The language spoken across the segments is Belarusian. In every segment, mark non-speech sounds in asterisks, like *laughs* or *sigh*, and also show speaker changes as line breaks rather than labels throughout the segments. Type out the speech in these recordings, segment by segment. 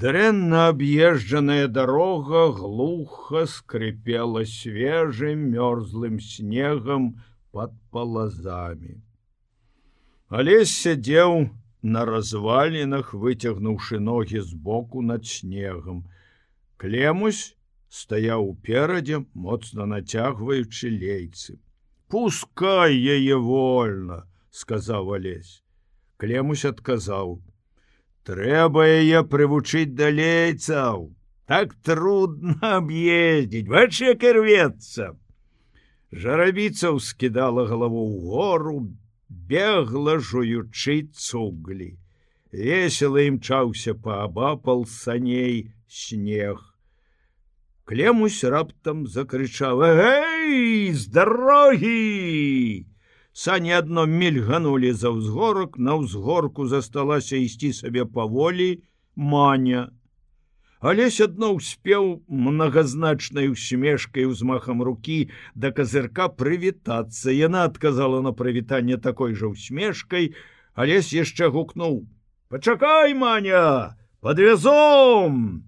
Дрэнна аб'езджаная дарога глуха скрыпела свежым мёрзлым снегам под палазамі. Алесь сядзеў на развалінах, выцягнуўшы ногі збоку над снегам. Клемусь стаяў уперадзе, моцна нацягваючы лейцы. Пускай яе вольна, сказаў Алесь. Клемусь адказаў: Трэба яе прывучыць далейцаў. Так трудно *laughs* аб'ездзіць, вачы кірвецца. Жарабіцаў скідала галаву ў гору, бегла жуючы цуглі. Весела імчаўся паабапал саней снег. Клемусь раптам закрычаў: Эй, з дарогі! Сані адно мільганулі за ўзгорак, на ўзгорку засталася ісці сабе паволі маня. Алесь адно ўспеў многазначнай усмешкай узмахам рукі да казырка прывітацца. Яна адказала на прывітанне такой жа усмешкай, Алесь яшчэ гукнуў: « Пачакай, маня, подвязом!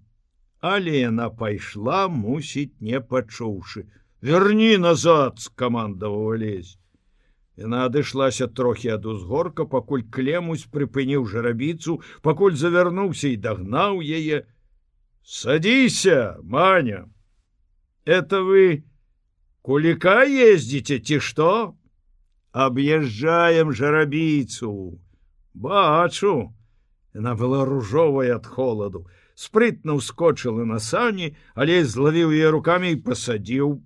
Але яна пайшла, мусіць, не пачуўшы. Верні назад, скамандаваў лезь. Яна адышлася трохі ад узгорка, пакуль клемусь прыпыніў жарабіцу, пакуль завярнуўся і дагнаў яе. Садіся, маня. Это вы куліка ездзіце ці што? Аб'язджаем жарабіцу. Бачу, Яна была ружовая ад холаду, спрытна ўскочыла на сані, але злавіў яе руками і пасадзіў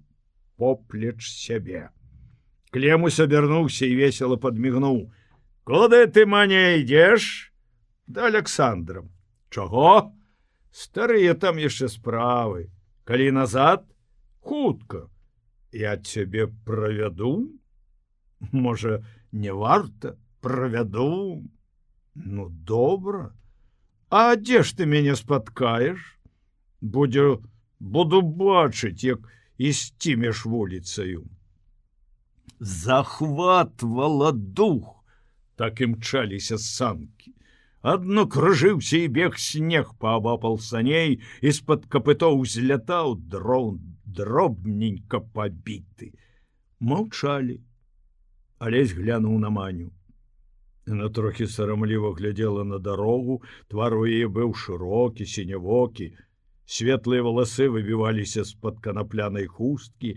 поплеч сябе. Клемусь обернулся и весело подмигнул. Куда ты маня идешь? Да Александром. Чого? Старые там еще справы. Коли назад? Хутко. Я тебе проведу? Може, не варто? Проведу? Ну, добро. А где ж ты меня споткаешь? Буду, буду бачыць, як ісцімеш вуліцаю захватвала дух. Так імчаліся санкі адно кружыўся і бег снег паабапал саней из-под капытоў узлятаў дрон дробненько пабіты маўчалі алесь глянуў на маню. На трохі сарамліва глядела на дарогу твар у яе быў шырокі сінявокі светлыя валасы выбіваліся з-пад канаплянай хусткі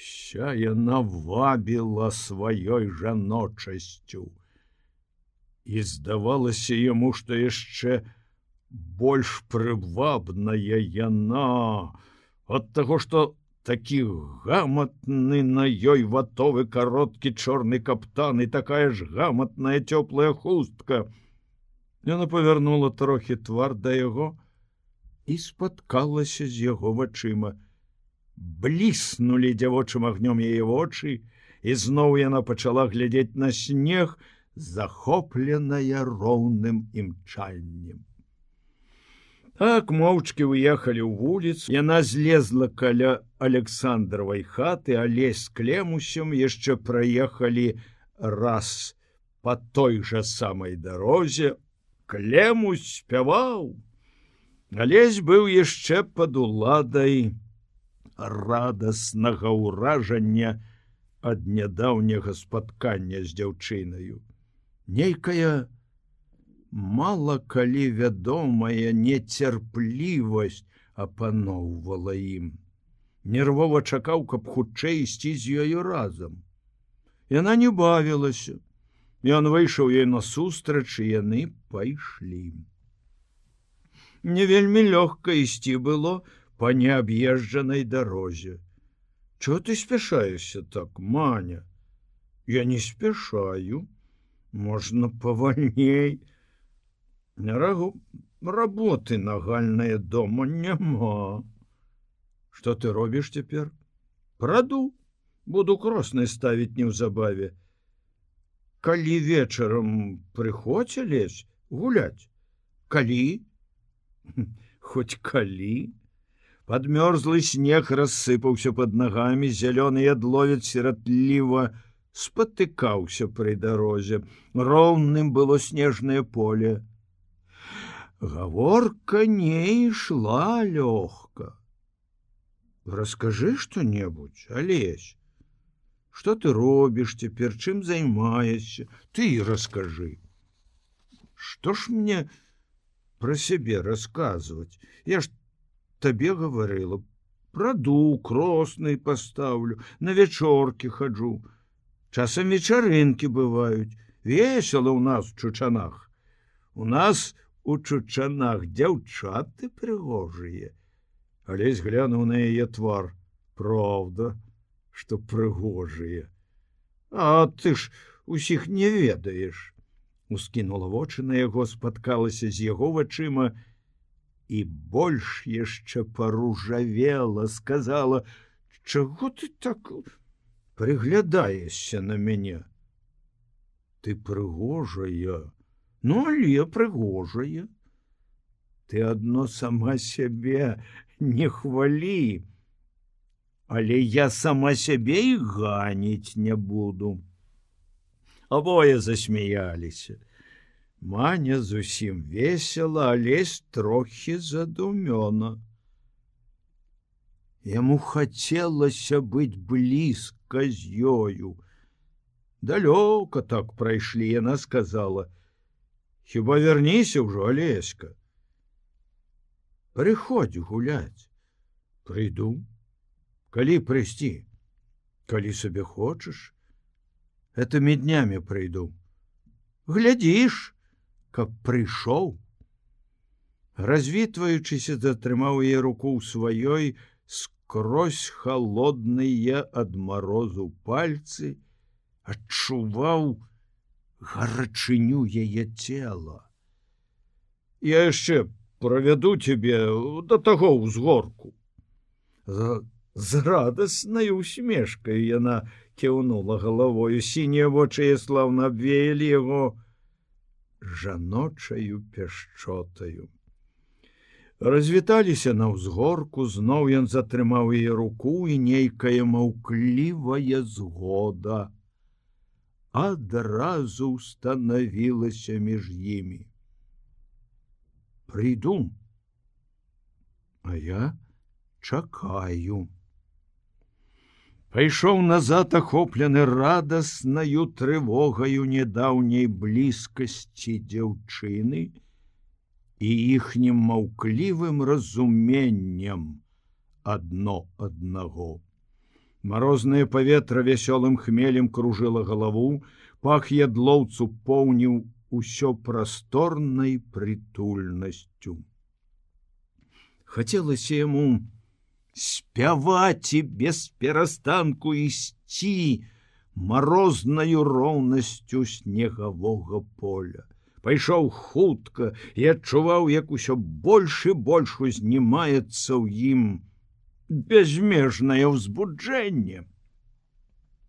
Ща яна вабіла сваёй жаночасцю. І здавалася яму, што яшчэ больш прывабная яна ад таго, што такі гаматны на ёй ватовы кароткі чорны каптан і такая ж гаматная цёплая хустка. Яна павярнула трохі твар да яго і спаткалася з яго вачыма бліснули дзявочым агнём яе вочы і зноў яна пачала глядзець на снег захопленая роўным імчаннем. Так моўчкі уехалі ў вуліц. Яна злезла каля александровай хаты алесь клемусем яшчэ праехалі раз по той жа самай дарозе. Клемусь спяваў алесь быў яшчэ под уладай радаснага ўражання ад нядаўняга спаткання з дзяўчынаю. Нейкая мала калі вядомая нецярплівасць апаноўвала ім. Нервова чакаў, каб хутчэй ісці з ёю разам. Яна не бавілася. Ён выйшаў ёй насустрач і яны пайшлі. Не вельмі лёгка ісці было, по неаб'езджанай дарозе. Чо ты спяшаешься так, маня? Я не спяшаю, можна павальней. На рагу работы нагальная дома няма. Что ты робіш цяпер? Праду, буду кросны ставіць неўзабаве. Калі вечарам прыходзі лезь гуляць, калі *laughs* хоть калі, подмёрзлы снег рассыпаўся под нагамі зялёны ядловец сіратліва спатыкаўся пры дарозе роўным было снежнае поле. Гаворка не ішла лёгка расскажы что-небудзь алесь что ты робіш цяпер чым займаешься ты і расскажы что ж мне про сябе рассказывать? Я ж табе гаварыла праду кросны паставлю на вячоркі хаджу. Часам вечарынкі бываюць весело у нас чучанах. У нас у чучанах дзяўчаты прыгожыя. Алесь глянуў на яе твар. Правда что прыгожыя. А ты ж усіх не ведаеш. Ускінула вочы на яго спаткалася з яго вачыма і больш яшчэ паружавела сказала чаго ты так прыглядаешся на мяне? Ты прыгожая ну але прыгожая ты адно сама сябе не хвалі але я сама сябе і ганіць не буду абое засмяяліся маня зусім весела алесь трохі задумёна. Яму хацелася быць блізка з ёю. Далёка так прайшлі яна сказала. Хіба вярніся ўжо алеська? Прыходзь гуляць прыйду калі прыйсці? Калі сабе хочаш этими днямі прыйду глядзіш каб прыйшоў развітваючыся затрымаў яе руку ў сваёй скрозь холодныя ад марозу пальцы адчуваў гарачыню яе цела. Я яшчэ провяду тебе до таго ўзгорку з радаснай усмешкай яна кіўнула галавою сінія вочы славно абвеялі яго жаночаю пяшчотаю. Развіталіся на ўзгорку зноў ён затрымаў яе руку і нейкая маўклівая згода адразу установілася між імі. Прыйду а я чакаю пайшоў назад ахоплены радаснаю трывогаю нядаўняй блізкасці дзяўчыны і іхнім маўклівым разуменнем адно аднаго марознае паветра вясёлым хмелем кружыла галаву пах ядлоўцу поўніў усё прасторнай прытульнасцю. Хацелася яму спяваць і без перастанку ісці марознаю роўнасцю снегавога поля. Пайшоў хутка і адчуваў, як усё больш і больш узнімаецца ў ім безмежнае ўзбуджэнне.